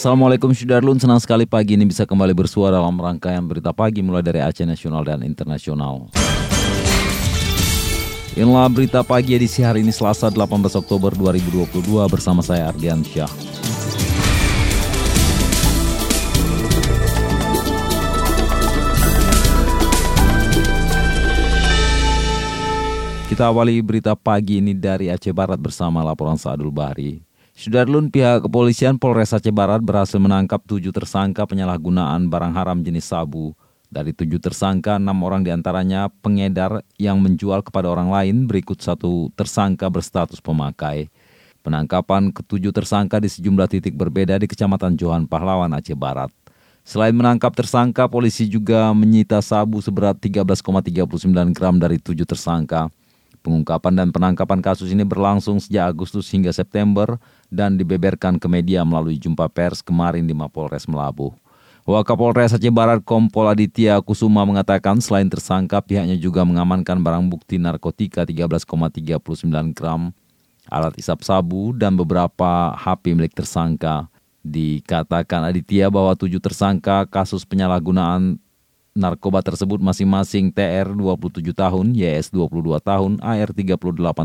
Assalamualaikum Sudarlun, senang sekali pagi ini bisa kembali bersuara dalam rangkaian berita pagi mulai dari Aceh Nasional dan Internasional. Inilah berita pagi edisi hari ini Selasa 18 Oktober 2022 bersama saya Ardian Syah. Kita awali berita pagi ini dari Aceh Barat bersama laporan Saadul Bahri. Sudarlun pihak kepolisian Polres Aceh Barat berhasil menangkap tujuh tersangka penyalahgunaan barang haram jenis sabu. Dari tujuh tersangka, enam orang di antaranya pengedar yang menjual kepada orang lain berikut satu tersangka berstatus pemakai. Penangkapan ketujuh tersangka di sejumlah titik berbeda di Kecamatan Johan Pahlawan, Aceh Barat. Selain menangkap tersangka, polisi juga menyita sabu seberat 13,39 gram dari tujuh tersangka. Pengungkapan dan penangkapan kasus ini berlangsung sejak Agustus hingga September dan dibeberkan ke media melalui jumpa pers kemarin di Mapolres Melabuh. Wakapolres Aceh Barat Kompol Aditya Kusuma mengatakan selain tersangka pihaknya juga mengamankan barang bukti narkotika 13,39 gram, alat isap sabu, dan beberapa HP milik tersangka. Dikatakan Aditya bahwa tujuh tersangka kasus penyalahgunaan narkoba tersebut masing-masing TR 27 tahun, YS 22 tahun, AR 38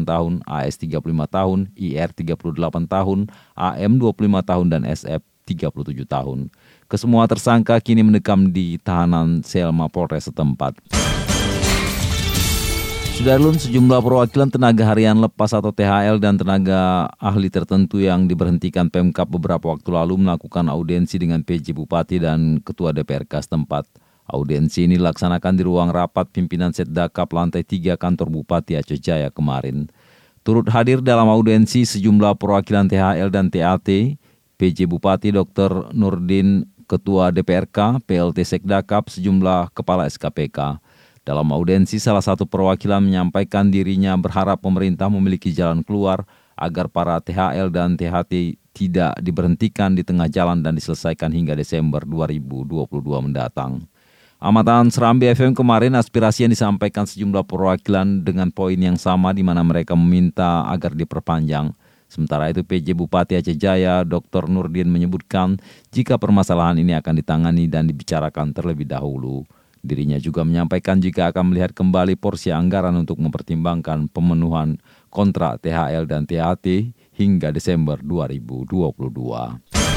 tahun, AS 35 tahun, IR 38 tahun, AM 25 tahun, dan SF 37 tahun. Kesemua tersangka kini mendekam di tahanan sel Mapolres setempat. Sudarlun sejumlah perwakilan tenaga harian lepas atau THL dan tenaga ahli tertentu yang diberhentikan Pemkap beberapa waktu lalu melakukan audiensi dengan PJ Bupati dan Ketua DPRK setempat. Audiensi ini dilaksanakan di ruang rapat pimpinan Setdakap lantai 3 kantor Bupati Aceh Jaya kemarin. Turut hadir dalam audiensi sejumlah perwakilan THL dan TAT, PJ Bupati Dr. Nurdin, Ketua DPRK, PLT Sekdakap, sejumlah kepala SKPK. Dalam audiensi, salah satu perwakilan menyampaikan dirinya berharap pemerintah memiliki jalan keluar agar para THL dan THT tidak diberhentikan di tengah jalan dan diselesaikan hingga Desember 2022 mendatang. Amatan Serambi FM kemarin aspirasi yang disampaikan sejumlah perwakilan dengan poin yang sama di mana mereka meminta agar diperpanjang. Sementara itu PJ Bupati Aceh Jaya Dr. Nurdin menyebutkan jika permasalahan ini akan ditangani dan dibicarakan terlebih dahulu. Dirinya juga menyampaikan jika akan melihat kembali porsi anggaran untuk mempertimbangkan pemenuhan kontrak THL dan THT hingga Desember 2022.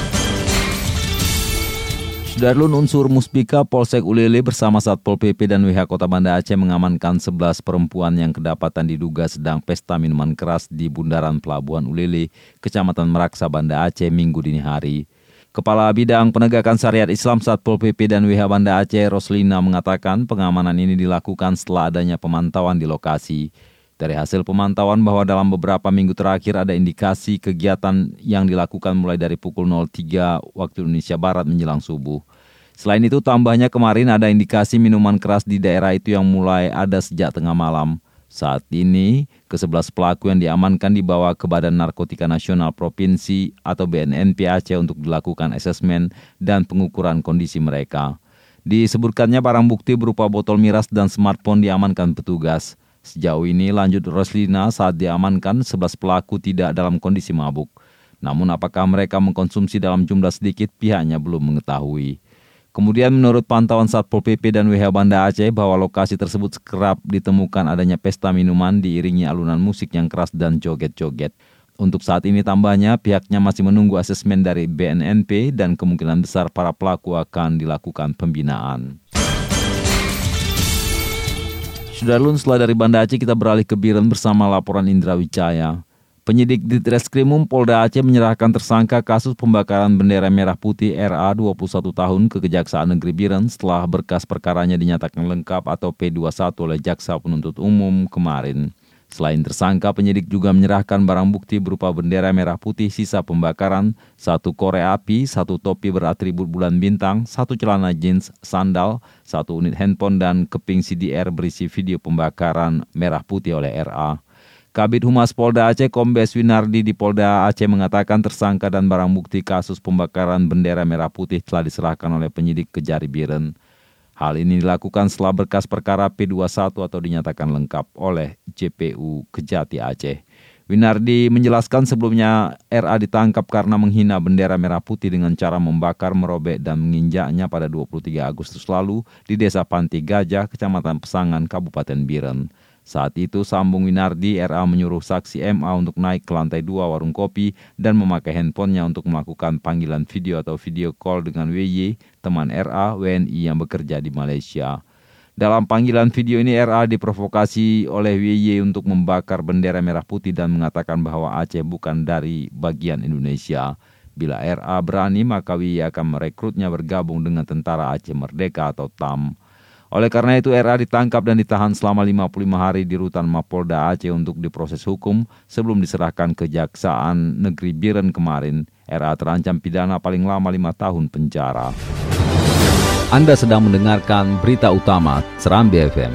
Darlun unsur Muspika Polsek Ulele bersama Satpol PP dan WH Kota Banda Aceh mengamankan 11 perempuan yang kedapatan diduga sedang pesta minuman keras di Bundaran Pelabuhan Ulele, Kecamatan Meraksa, Banda Aceh, Minggu dini hari. Kepala Bidang Penegakan Syariat Islam Satpol PP dan WH Banda Aceh, Roslina, mengatakan pengamanan ini dilakukan setelah adanya pemantauan di lokasi. Dari hasil pemantauan bahwa dalam beberapa minggu terakhir ada indikasi kegiatan yang dilakukan mulai dari pukul 03 waktu Indonesia Barat menjelang subuh. Selain itu tambahnya kemarin ada indikasi minuman keras di daerah itu yang mulai ada sejak tengah malam. Saat ini, ke-11 pelaku yang diamankan dibawa ke Badan Narkotika Nasional Provinsi atau BNNP Aceh untuk dilakukan asesmen dan pengukuran kondisi mereka. Disebutkannya barang bukti berupa botol miras dan smartphone diamankan petugas. Sejauh ini lanjut Roslina saat diamankan 11 pelaku tidak dalam kondisi mabuk. Namun apakah mereka mengkonsumsi dalam jumlah sedikit pihaknya belum mengetahui. Kemudian menurut pantauan Satpol PP dan WH Banda Aceh bahwa lokasi tersebut kerap ditemukan adanya pesta minuman diiringi alunan musik yang keras dan joget-joget. Untuk saat ini tambahnya pihaknya masih menunggu asesmen dari BNNP dan kemungkinan besar para pelaku akan dilakukan pembinaan. Sudarlun setelah dari Banda Aceh kita beralih ke Biren bersama laporan Indra Wicaya. Penyidik di Treskrimum Polda Aceh menyerahkan tersangka kasus pembakaran bendera merah putih RA 21 tahun ke Kejaksaan Negeri Biren setelah berkas perkaranya dinyatakan lengkap atau P21 oleh Jaksa Penuntut Umum kemarin. Selain tersangka, penyidik juga menyerahkan barang bukti berupa bendera merah putih sisa pembakaran, satu korek api, satu topi beratribut bulan bintang, satu celana jeans, sandal, satu unit handphone, dan keping CDR berisi video pembakaran merah putih oleh RA. Kabit Humas Polda Aceh Kombes Winardi di Polda Aceh mengatakan tersangka dan barang bukti kasus pembakaran bendera merah putih telah diserahkan oleh penyidik Kejari Biren. Hal ini dilakukan setelah berkas perkara P21 atau dinyatakan lengkap oleh JPU Kejati Aceh. Winardi menjelaskan sebelumnya RA ditangkap karena menghina bendera merah putih dengan cara membakar, merobek, dan menginjaknya pada 23 Agustus lalu di Desa Panti Gajah, Kecamatan Pesangan, Kabupaten Biren. Saat itu sambung Winardi, RA menyuruh saksi MA untuk naik ke lantai dua warung kopi dan memakai handphonenya untuk melakukan panggilan video atau video call dengan WY, teman RA, WNI yang bekerja di Malaysia. Dalam panggilan video ini RA diprovokasi oleh WY untuk membakar bendera merah putih dan mengatakan bahwa Aceh bukan dari bagian Indonesia. Bila RA berani maka WY akan merekrutnya bergabung dengan Tentara Aceh Merdeka atau TAM. Oleh karena itu RA ditangkap dan ditahan selama 55 hari di rutan Mapolda Aceh untuk diproses hukum sebelum diserahkan ke Jaksaan Negeri Biren kemarin. RA terancam pidana paling lama 5 tahun penjara. Anda sedang mendengarkan berita utama Serambi FM.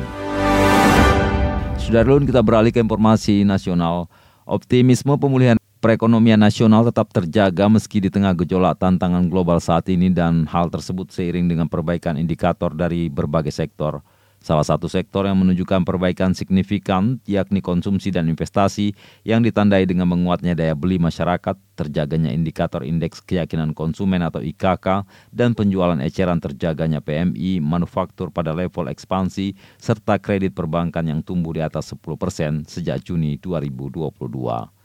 Sudah dulu kita beralih ke informasi nasional. Optimisme pemulihan perekonomian nasional tetap terjaga meski di tengah gejolak tantangan global saat ini dan hal tersebut seiring dengan perbaikan indikator dari berbagai sektor. Salah satu sektor yang menunjukkan perbaikan signifikan yakni konsumsi dan investasi yang ditandai dengan menguatnya daya beli masyarakat, terjaganya indikator indeks keyakinan konsumen atau IKK, dan penjualan eceran terjaganya PMI, manufaktur pada level ekspansi, serta kredit perbankan yang tumbuh di atas 10 persen sejak Juni 2022.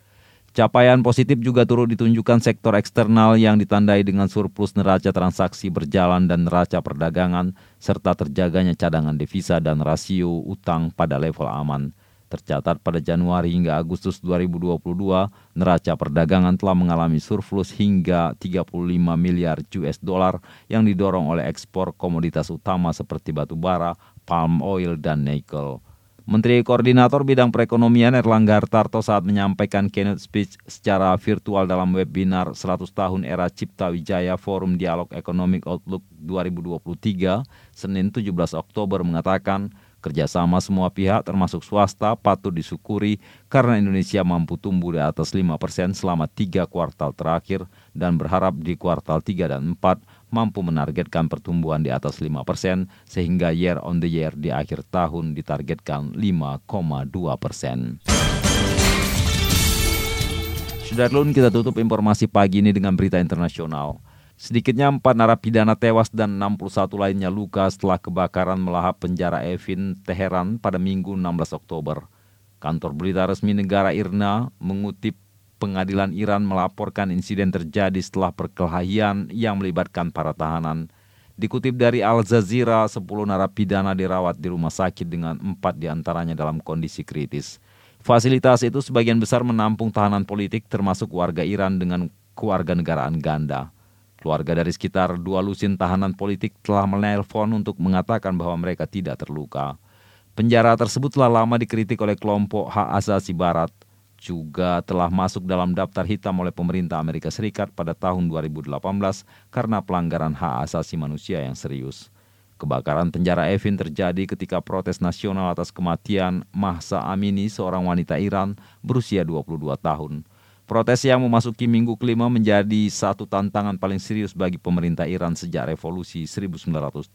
Capaian positif juga turut ditunjukkan sektor eksternal yang ditandai dengan surplus neraca transaksi berjalan dan neraca perdagangan, serta terjaganya cadangan devisa dan rasio utang pada level aman. Tercatat pada Januari hingga Agustus 2022, neraca perdagangan telah mengalami surplus hingga 35 miliar US dollar yang didorong oleh ekspor komoditas utama seperti batu bara, palm oil, dan nikel. Menteri Koordinator Bidang Perekonomian Erlangga Hartarto saat menyampaikan keynote speech secara virtual dalam webinar 100 tahun era Cipta Wijaya Forum Dialog Economic Outlook 2023, Senin 17 Oktober mengatakan, Kerjasama semua pihak termasuk swasta patut disyukuri karena Indonesia mampu tumbuh di atas 5 persen selama tiga kuartal terakhir dan berharap di kuartal 3 dan 4 mampu menargetkan pertumbuhan di atas 5 persen sehingga year on the year di akhir tahun ditargetkan 5,2 persen. Sudarlun kita tutup informasi pagi ini dengan berita internasional. Sedikitnya empat narapidana tewas dan 61 lainnya luka setelah kebakaran melahap penjara Evin, Teheran pada Minggu 16 Oktober. Kantor berita resmi negara IRNA mengutip pengadilan Iran melaporkan insiden terjadi setelah perkelahian yang melibatkan para tahanan. Dikutip dari Al Jazeera, 10 narapidana dirawat di rumah sakit dengan empat di antaranya dalam kondisi kritis. Fasilitas itu sebagian besar menampung tahanan politik termasuk warga Iran dengan keluarga negaraan ganda. Keluarga dari sekitar dua lusin tahanan politik telah menelpon untuk mengatakan bahwa mereka tidak terluka. Penjara tersebut telah lama dikritik oleh kelompok hak asasi barat, juga telah masuk dalam daftar hitam oleh pemerintah Amerika Serikat pada tahun 2018 karena pelanggaran hak asasi manusia yang serius. Kebakaran penjara Evin terjadi ketika protes nasional atas kematian Mahsa Amini, seorang wanita Iran berusia 22 tahun. Protes yang memasuki minggu kelima menjadi satu tantangan paling serius bagi pemerintah Iran sejak revolusi 1979.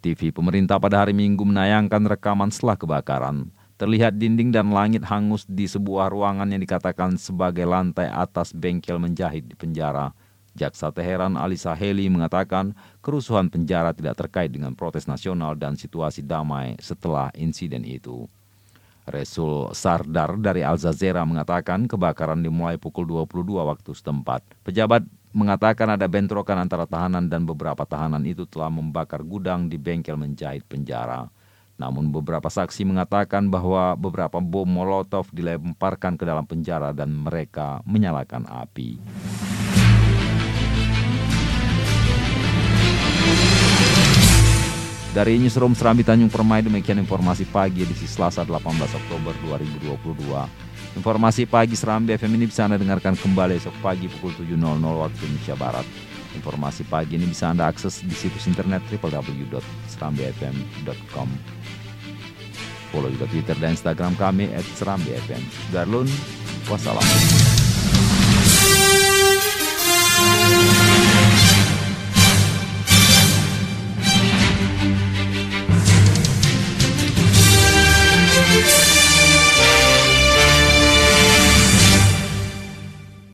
TV pemerintah pada hari Minggu menayangkan rekaman setelah kebakaran. Terlihat dinding dan langit hangus di sebuah ruangan yang dikatakan sebagai lantai atas bengkel menjahit di penjara. Jaksa Teheran Ali Saheli mengatakan kerusuhan penjara tidak terkait dengan protes nasional dan situasi damai setelah insiden itu. Resul Sardar dari Al Jazeera mengatakan kebakaran dimulai pukul 22 waktu setempat. Pejabat mengatakan ada bentrokan antara tahanan dan beberapa tahanan itu telah membakar gudang di bengkel menjahit penjara. Namun beberapa saksi mengatakan bahwa beberapa bom molotov dilemparkan ke dalam penjara dan mereka menyalakan api. Dari Newsroom Serambi Tanjung Permai demikian informasi pagi edisi Selasa 18 Oktober 2022. Informasi pagi Serambi FM ini bisa Anda dengarkan kembali esok pagi pukul 7.00 waktu Indonesia Barat. Informasi pagi ini bisa Anda akses di situs internet www.serambifm.com. Follow juga Twitter dan Instagram kami at Serambi FM. Darlun, wassalam.